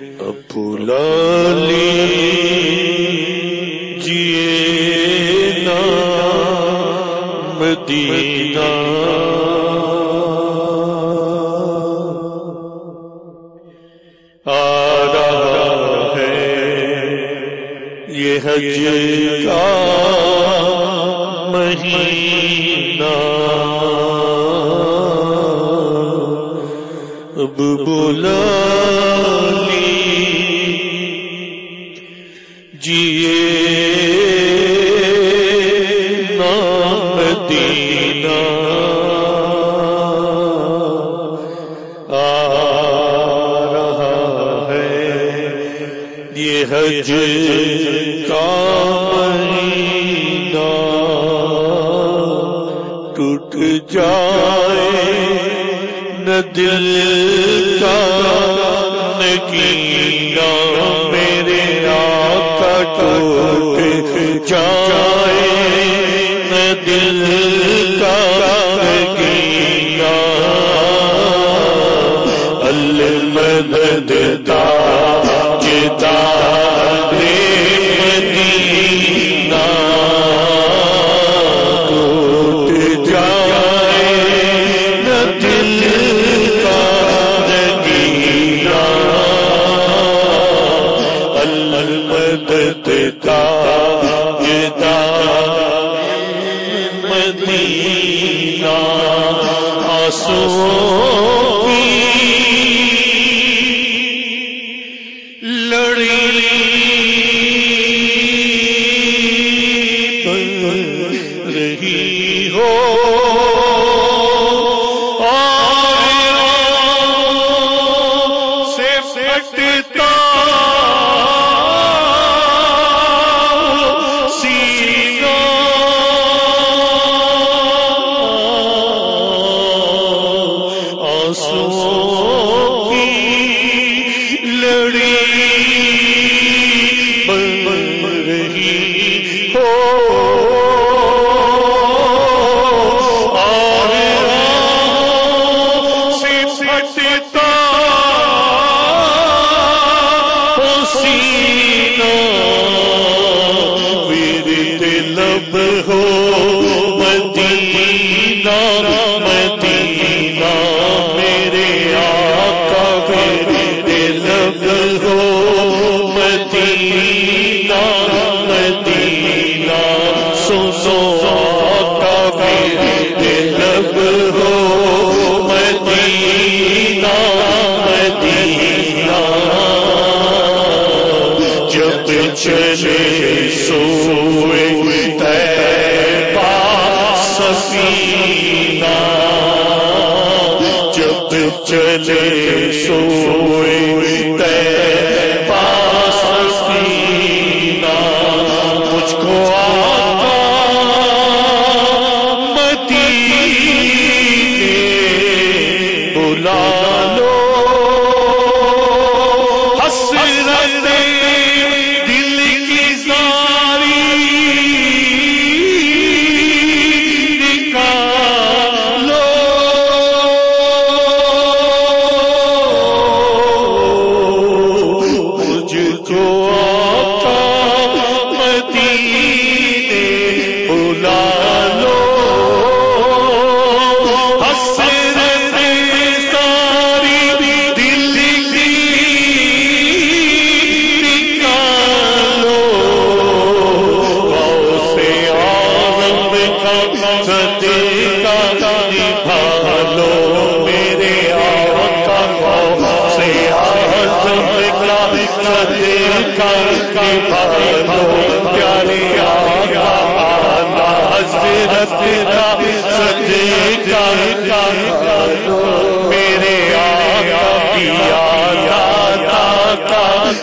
اپلا لی مدینہ۔ آ رہا ہے یہ حج کا مہینہ۔ اب بولا ٹوٹ جائے نہ دل کا نگینا میرے آقا ٹوٹ جائے۔ لڑی رہی ہو۔ میں سینا چپ چلے سوئے تیرے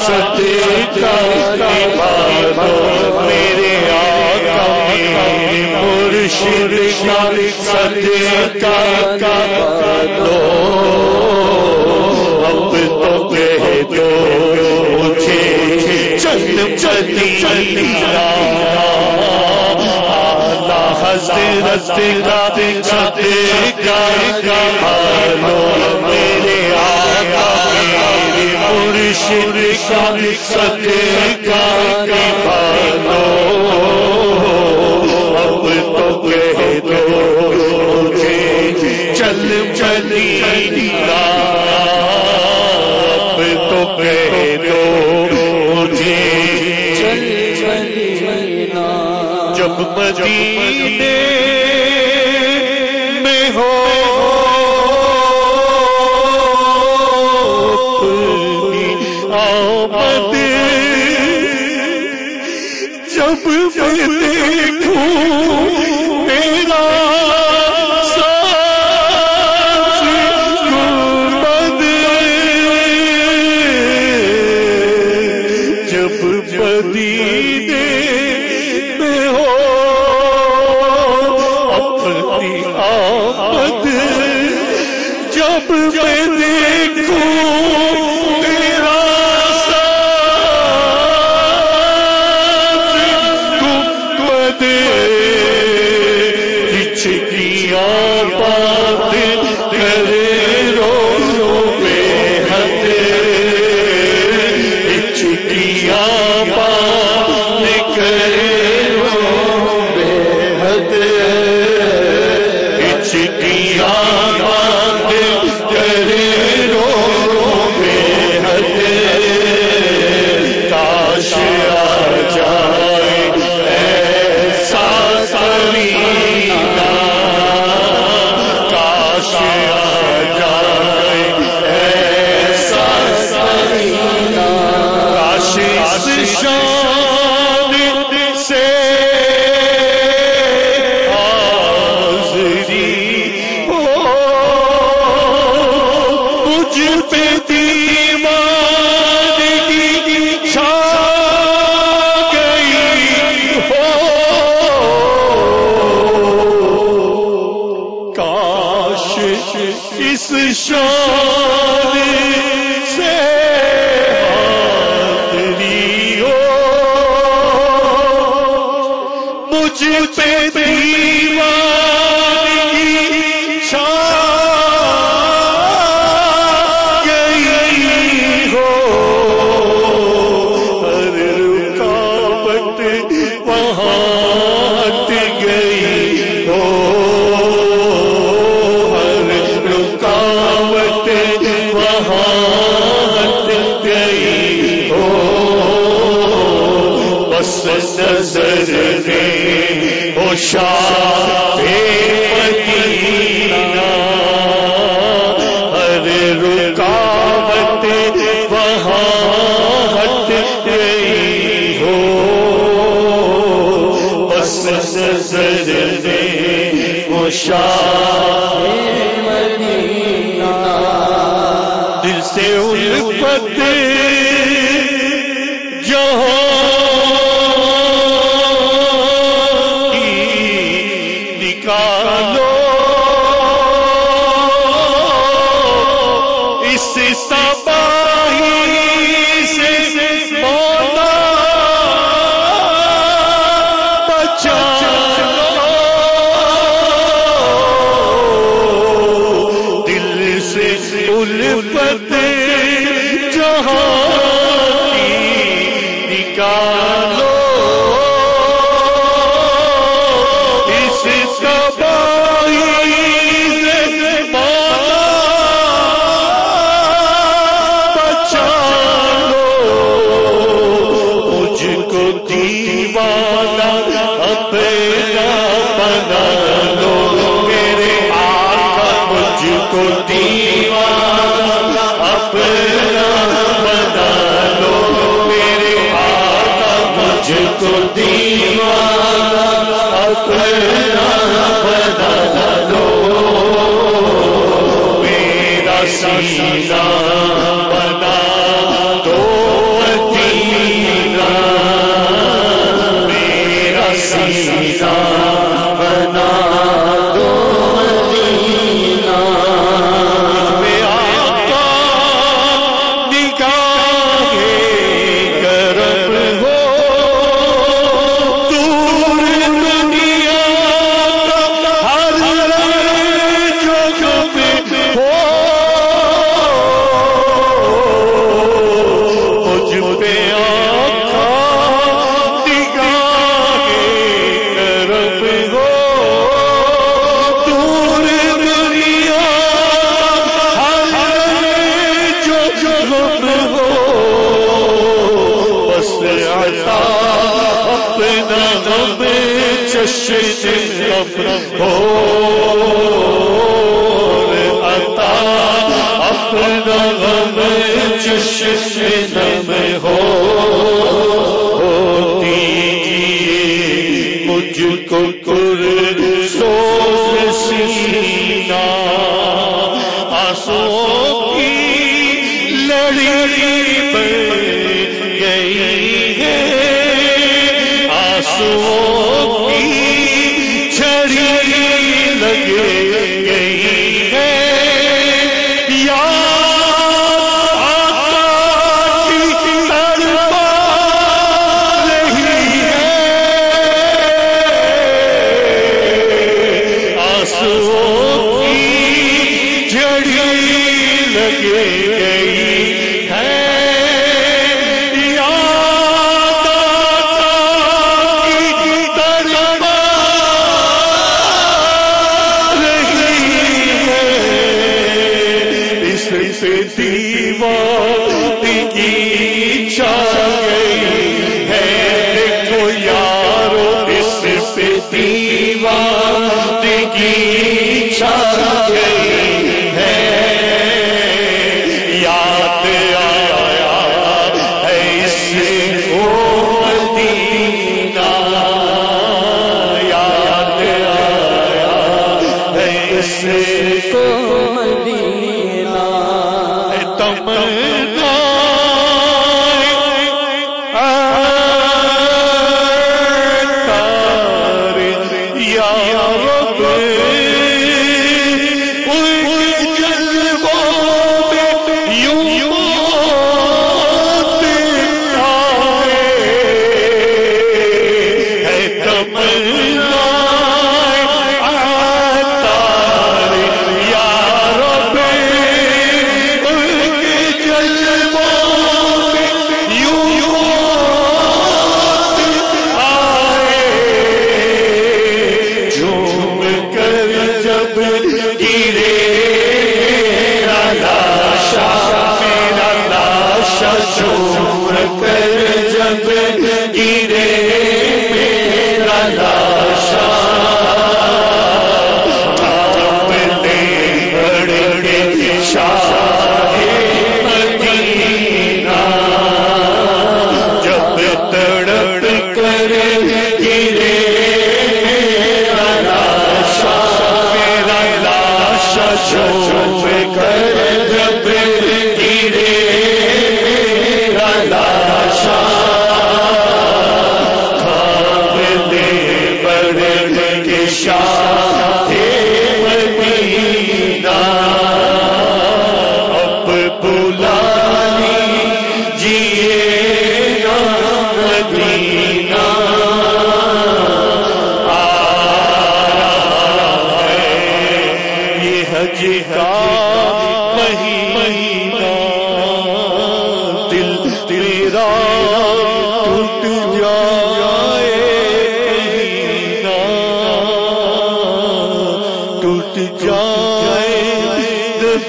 وقت کا میرے آقا میرے مرشد کا صدقہ کا دو اب چلی کا میرے سد کا اب تو کہہ دو چل چلی اب تو کہہ دو چل جب مدینے میں ہو آمد جب میں دیکھوں میرا جب بدی دے اس شو شاہ مدینہ، ہر رکاوٹ وہاں ہٹ گئی ہو۔ بس نظر میں ہو شاہ مدینہ، دل سے الفت تو دیوانہ اپنا بنا لو میرا سینا سینا لڑی گئی ہے آسو کی ہے۔ کمر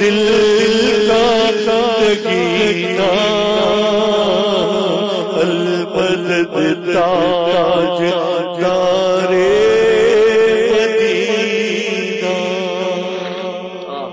دل کا گیتا البلد تاج